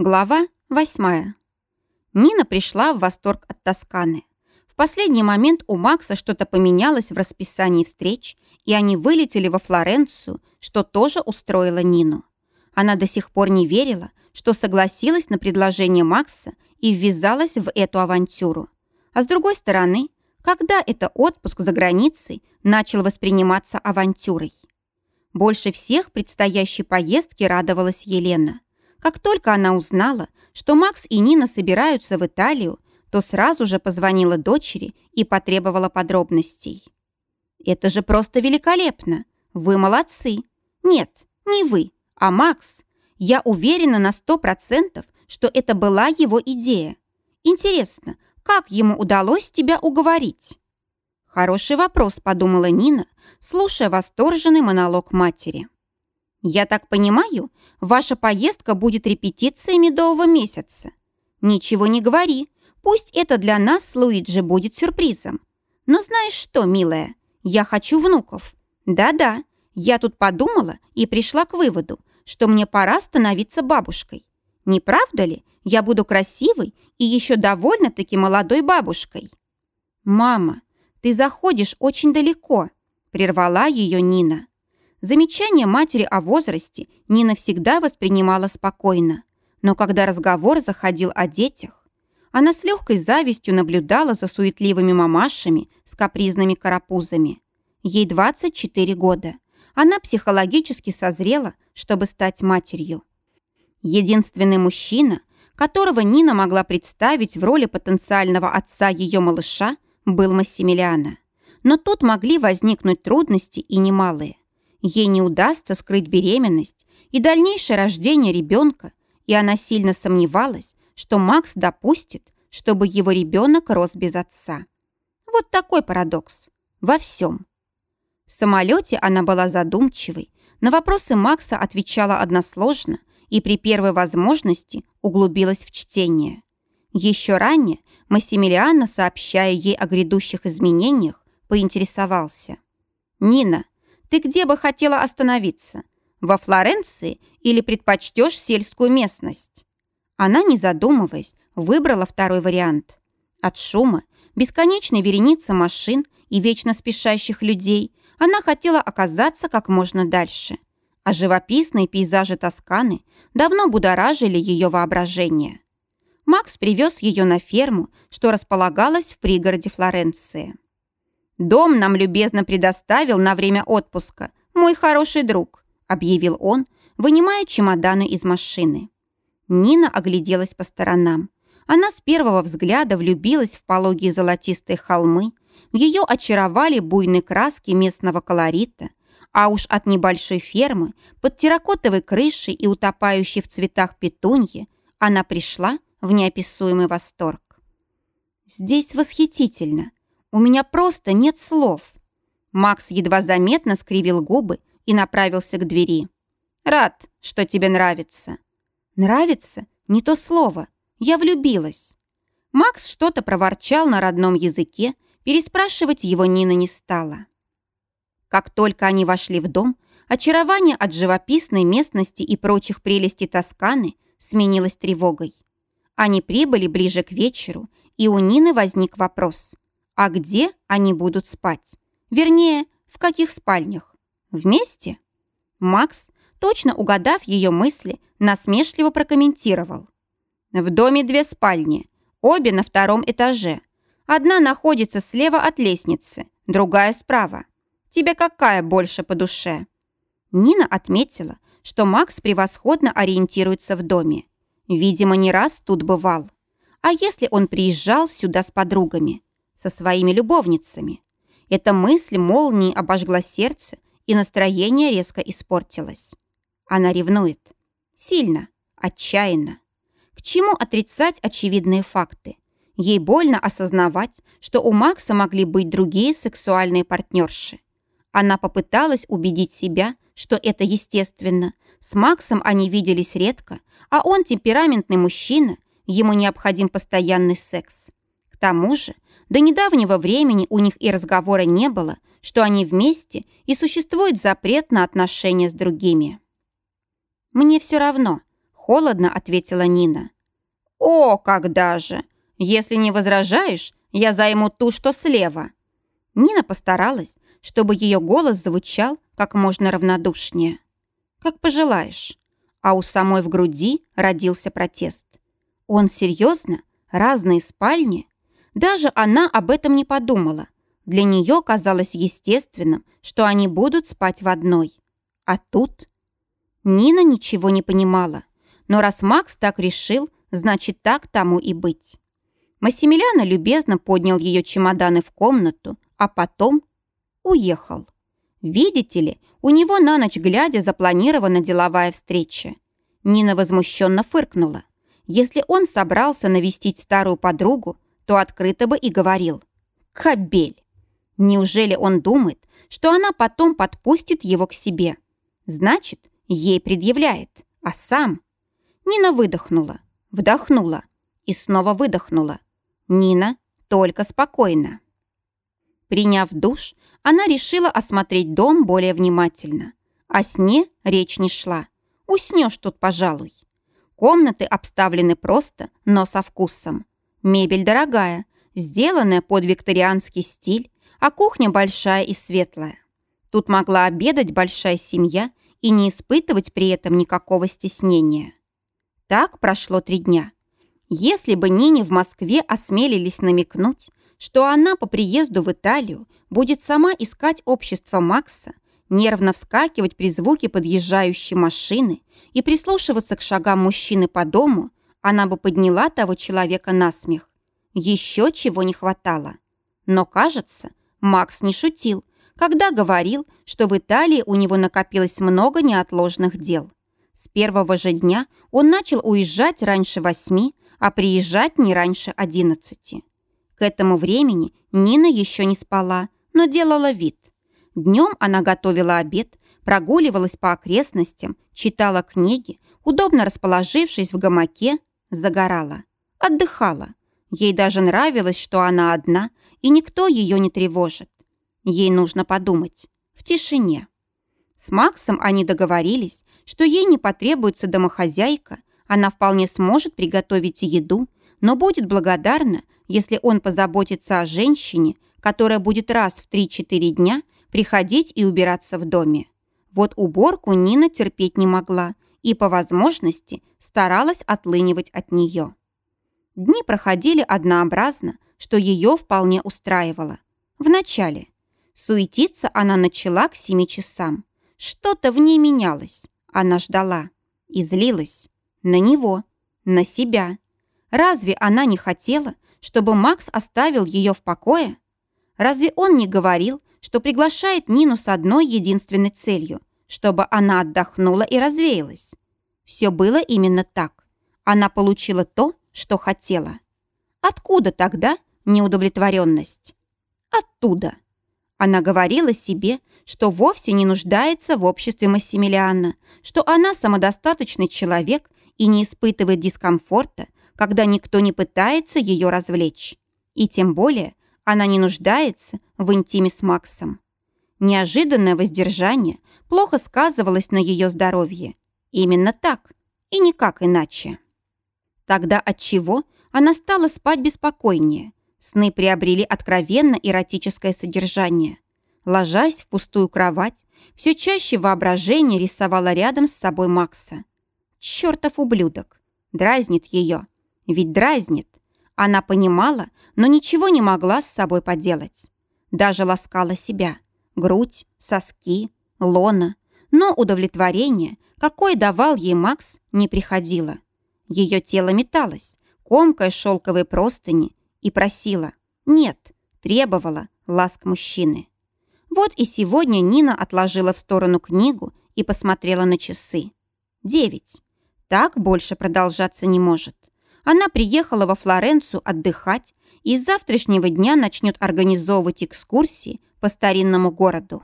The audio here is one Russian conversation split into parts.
Глава восьмая. Нина пришла в восторг от Тосканы. В последний момент у Макса что-то поменялось в расписании встреч, и они вылетели во Флоренцию, что тоже устроило Нину. Она до сих пор не верила, что согласилась на предложение Макса и ввязалась в эту авантюру. А с другой стороны, когда это отпуск за границей начал восприниматься авантюрой? Больше всех предстоящей поездке радовалась Елена – как только она узнала, что Макс и Нина собираются в Италию, то сразу же позвонила дочери и потребовала подробностей. «Это же просто великолепно! Вы молодцы! Нет, не вы, а Макс. Я уверена на сто процентов, что это была его идея. Интересно, как ему удалось тебя уговорить?» «Хороший вопрос», — подумала Нина, слушая восторженный монолог матери. «Я так понимаю, ваша поездка будет репетицией медового месяца. Ничего не говори, пусть это для нас с Луиджи будет сюрпризом. Но знаешь что, милая, я хочу внуков. Да-да, я тут подумала и пришла к выводу, что мне пора становиться бабушкой. Не правда ли, я буду красивой и еще довольно-таки молодой бабушкой?» «Мама, ты заходишь очень далеко», — прервала ее Нина. Замечание матери о возрасте Нина всегда воспринимала спокойно. Но когда разговор заходил о детях, она с легкой завистью наблюдала за суетливыми мамашами с капризными карапузами. Ей 24 года. Она психологически созрела, чтобы стать матерью. Единственный мужчина, которого Нина могла представить в роли потенциального отца ее малыша, был Массимилиана. Но тут могли возникнуть трудности и немалые ей не удастся скрыть беременность и дальнейшее рождение ребенка, и она сильно сомневалась, что Макс допустит, чтобы его ребенок рос без отца. Вот такой парадокс. Во всем. В самолете она была задумчивой, на вопросы Макса отвечала односложно и при первой возможности углубилась в чтение. Еще ранее Массимилиано, сообщая ей о грядущих изменениях, поинтересовался. «Нина, ты где бы хотела остановиться? Во Флоренции или предпочтешь сельскую местность?» Она, не задумываясь, выбрала второй вариант. От шума, бесконечной вереницы машин и вечно спешащих людей она хотела оказаться как можно дальше. А живописные пейзажи Тосканы давно будоражили ее воображение. Макс привез ее на ферму, что располагалась в пригороде Флоренции. «Дом нам любезно предоставил на время отпуска мой хороший друг», объявил он, вынимая чемоданы из машины. Нина огляделась по сторонам. Она с первого взгляда влюбилась в пологие золотистые холмы, ее очаровали буйные краски местного колорита, а уж от небольшой фермы, под терракотовой крышей и утопающей в цветах петуньи, она пришла в неописуемый восторг. «Здесь восхитительно», у меня просто нет слов». Макс едва заметно скривил губы и направился к двери. «Рад, что тебе нравится». «Нравится? Не то слово. Я влюбилась». Макс что-то проворчал на родном языке, переспрашивать его Нина не стала. Как только они вошли в дом, очарование от живописной местности и прочих прелестей Тосканы сменилось тревогой. Они прибыли ближе к вечеру, и у Нины возник вопрос – а где они будут спать? Вернее, в каких спальнях? Вместе? Макс, точно угадав ее мысли, насмешливо прокомментировал. В доме две спальни, обе на втором этаже. Одна находится слева от лестницы, другая справа. Тебе какая больше по душе? Нина отметила, что Макс превосходно ориентируется в доме. Видимо, не раз тут бывал. А если он приезжал сюда с подругами? Со своими любовницами. Эта мысль молнией обожгла сердце, и настроение резко испортилось. Она ревнует. Сильно, отчаянно. К чему отрицать очевидные факты? Ей больно осознавать, что у Макса могли быть другие сексуальные партнерши. Она попыталась убедить себя, что это естественно. С Максом они виделись редко, а он темпераментный мужчина, ему необходим постоянный секс. К тому же до недавнего времени у них и разговора не было, что они вместе и существует запрет на отношения с другими. «Мне все равно, Холодно ответила Нина. «О, когда же! Если не возражаешь, я займу ту, что слева». Нина постаралась, чтобы ее голос звучал как можно равнодушнее. «Как пожелаешь». А у самой в груди родился протест. «Он серьезно? Разные спальни?» Даже она об этом не подумала. Для нее казалось естественным, что они будут спать в одной. А тут... Нина ничего не понимала. Но раз Макс так решил, значит, так тому и быть. Массимилиано любезно поднял ее чемоданы в комнату, а потом уехал. Видите ли, у него на ночь глядя запланирована деловая встреча. Нина возмущенно фыркнула. Если он собрался навестить старую подругу, то открыто бы и говорил. Кобель! Неужели он думает, что она потом подпустит его к себе? Значит, ей предъявляет, а сам... Нина выдохнула, вдохнула и снова выдохнула. Нина только спокойно. Приняв душ, она решила осмотреть дом более внимательно. О сне речь не шла. Уснешь тут, пожалуй. Комнаты обставлены просто, но со вкусом. Мебель дорогая, сделанная под викторианский стиль, а кухня большая и светлая. Тут могла обедать большая семья и не испытывать при этом никакого стеснения. Так прошло три дня. Если бы Нине в Москве осмелились намекнуть, что она по приезду в Италию будет сама искать общество Макса, нервно вскакивать при звуке подъезжающей машины и прислушиваться к шагам мужчины по дому, она бы подняла того человека на смех. Еще чего не хватало. Но, кажется, Макс не шутил, когда говорил, что в Италии у него накопилось много неотложных дел. С первого же дня он начал уезжать раньше восьми, а приезжать не раньше одиннадцати. К этому времени Нина еще не спала, но делала вид. Днем она готовила обед, прогуливалась по окрестностям, читала книги, удобно расположившись в гамаке, загорала, отдыхала. Ей даже нравилось, что она одна, и никто ее не тревожит. Ей нужно подумать. В тишине. С Максом они договорились, что ей не потребуется домохозяйка, она вполне сможет приготовить еду, но будет благодарна, если он позаботится о женщине, которая будет раз в 3-4 дня приходить и убираться в доме. Вот уборку Нина терпеть не могла и, по возможности, старалась отлынивать от нее. Дни проходили однообразно, что ее вполне устраивало. Вначале. Суетиться она начала к семи часам. Что-то в ней менялось. Она ждала. И злилась. На него. На себя. Разве она не хотела, чтобы Макс оставил ее в покое? Разве он не говорил, что приглашает Нину с одной единственной целью, чтобы она отдохнула и развеялась? Все было именно так. Она получила то, что хотела. Откуда тогда неудовлетворенность? Оттуда. Она говорила себе, что вовсе не нуждается в обществе Массимилиана, что она самодостаточный человек и не испытывает дискомфорта, когда никто не пытается ее развлечь. И тем более она не нуждается в интиме с Максом. Неожиданное воздержание плохо сказывалось на ее здоровье. Именно так и никак иначе. Тогда от чего она стала спать беспокойнее? Сны приобрели откровенно эротическое содержание. Ложась в пустую кровать, все чаще воображение рисовало рядом с собой Макса. Чертов ублюдок! Дразнит ее. Ведь дразнит. Она понимала, но ничего не могла с собой поделать. Даже ласкала себя. Грудь, соски, лона. Но удовлетворение, какое давал ей Макс, не приходило. Ее тело металось, комкая шелковые простыни, и просила, нет, требовала ласк мужчины. Вот и сегодня Нина отложила в сторону книгу и посмотрела на часы. Девять. Так больше продолжаться не может. Она приехала во Флоренцию отдыхать и с завтрашнего дня начнет организовывать экскурсии по старинному городу.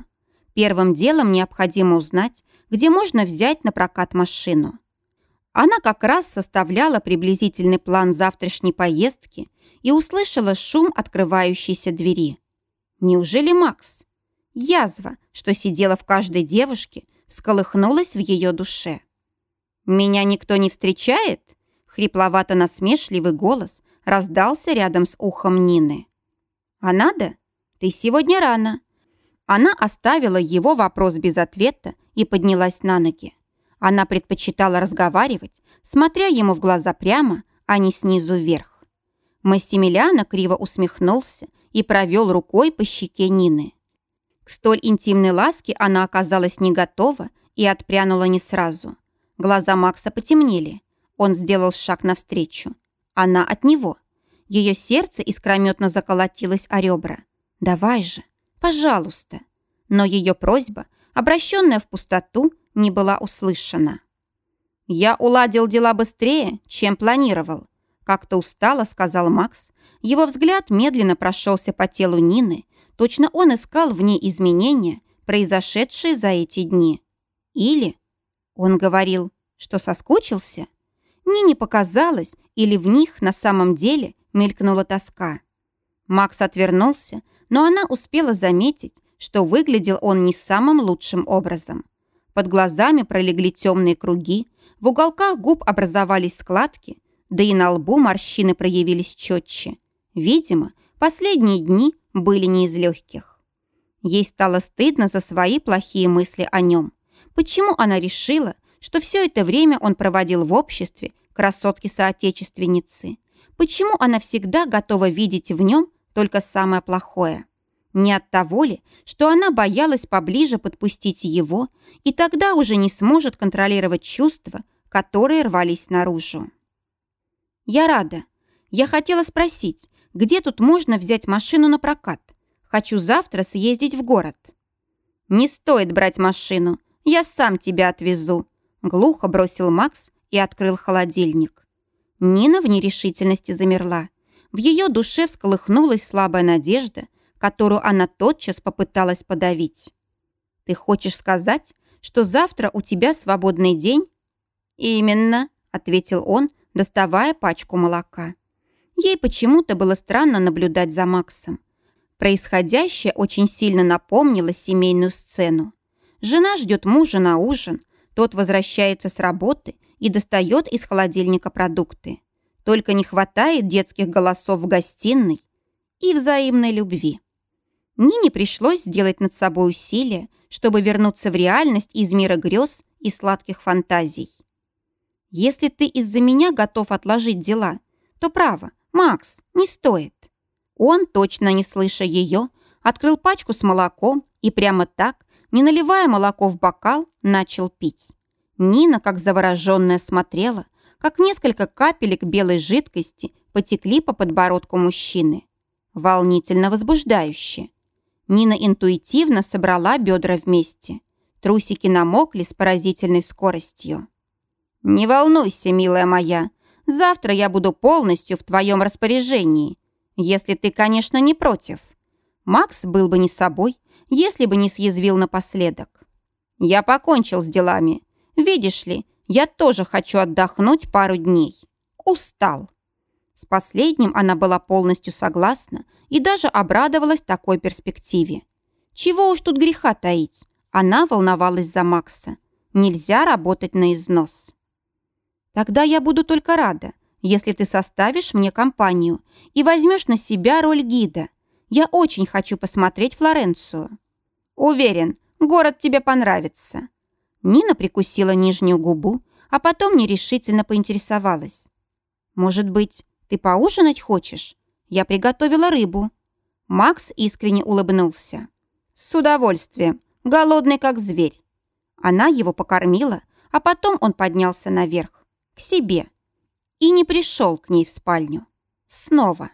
Первым делом необходимо узнать, где можно взять на прокат машину. Она как раз составляла приблизительный план завтрашней поездки и услышала шум открывающейся двери. Неужели Макс? Язва, что сидела в каждой девушке, всколыхнулась в ее душе. «Меня никто не встречает?» Хрипловато-насмешливый голос раздался рядом с ухом Нины. «А надо? Ты сегодня рано». Она оставила его вопрос без ответа и поднялась на ноги. Она предпочитала разговаривать, смотря ему в глаза прямо, а не снизу вверх. Массимилиано криво усмехнулся и провел рукой по щеке Нины. К столь интимной ласке она оказалась не готова и отпрянула не сразу. Глаза Макса потемнели. Он сделал шаг навстречу. Она от него. Ее сердце искрометно заколотилось о ребра. «Давай же, пожалуйста». Но ее просьба, обращенная в пустоту, не была услышана. «Я уладил дела быстрее, чем планировал», как-то устало сказал Макс. Его взгляд медленно прошелся по телу Нины. Точно он искал в ней изменения, произошедшие за эти дни. Или он говорил, что соскучился? Нине показалось, или в них на самом деле мелькнула тоска. Макс отвернулся, но она успела заметить, что выглядел он не самым лучшим образом. Под глазами пролегли темные круги, в уголках губ образовались складки, да и на лбу морщины проявились четче. Видимо, последние дни были не из легких. Ей стало стыдно за свои плохие мысли о нем. Почему она решила, что все это время он проводил в обществе красотки-соотечественницы? Почему она всегда готова видеть в нем только самое плохое? Не от того ли, что она боялась поближе подпустить его, и тогда уже не сможет контролировать чувства, которые рвались наружу. «Я рада. Я хотела спросить, где тут можно взять машину на прокат? Хочу завтра съездить в город». «Не стоит брать машину. Я сам тебя отвезу», — глухо бросил Макс и открыл холодильник. Нина в нерешительности замерла. В ее душе всколыхнулась слабая надежда, которую она тотчас попыталась подавить. «Ты хочешь сказать, что завтра у тебя свободный день?» «Именно», — ответил он, доставая пачку молока. Ей почему-то было странно наблюдать за Максом. Происходящее очень сильно напомнило семейную сцену. Жена ждет мужа на ужин, тот возвращается с работы и достает из холодильника продукты. Только не хватает детских голосов в гостиной и взаимной любви. Нине пришлось сделать над собой усилие, чтобы вернуться в реальность из мира грез и сладких фантазий. Если ты из-за меня готов отложить дела, то право, Макс, не стоит. Он, точно не слыша ее, открыл пачку с молоком и прямо так, не наливая молоко в бокал, начал пить. Нина, как завороженная, смотрела, как несколько капелек белой жидкости потекли по подбородку мужчины. Волнительно возбуждающе. Нина интуитивно собрала бедра вместе. Трусики намокли с поразительной скоростью. «Не волнуйся, милая моя, завтра я буду полностью в твоем распоряжении, если ты, конечно, не против». Макс был бы не собой, если бы не съязвил напоследок. «Я покончил с делами. Видишь ли, я тоже хочу отдохнуть пару дней. Устал». С последним она была полностью согласна и даже обрадовалась такой перспективе. Чего уж тут греха таить, она волновалась за Макса. Нельзя работать на износ. Тогда я буду только рада, если ты составишь мне компанию и возьмешь на себя роль гида. Я очень хочу посмотреть Флоренцию. Уверен, город тебе понравится». Нина прикусила нижнюю губу, а потом нерешительно поинтересовалась. «Может быть, ты поужинать хочешь? Я приготовила рыбу». Макс искренне улыбнулся. «С удовольствием, голодный как зверь». Она его покормила, а потом он поднялся наверх к себе и не пришел к ней в спальню. Снова.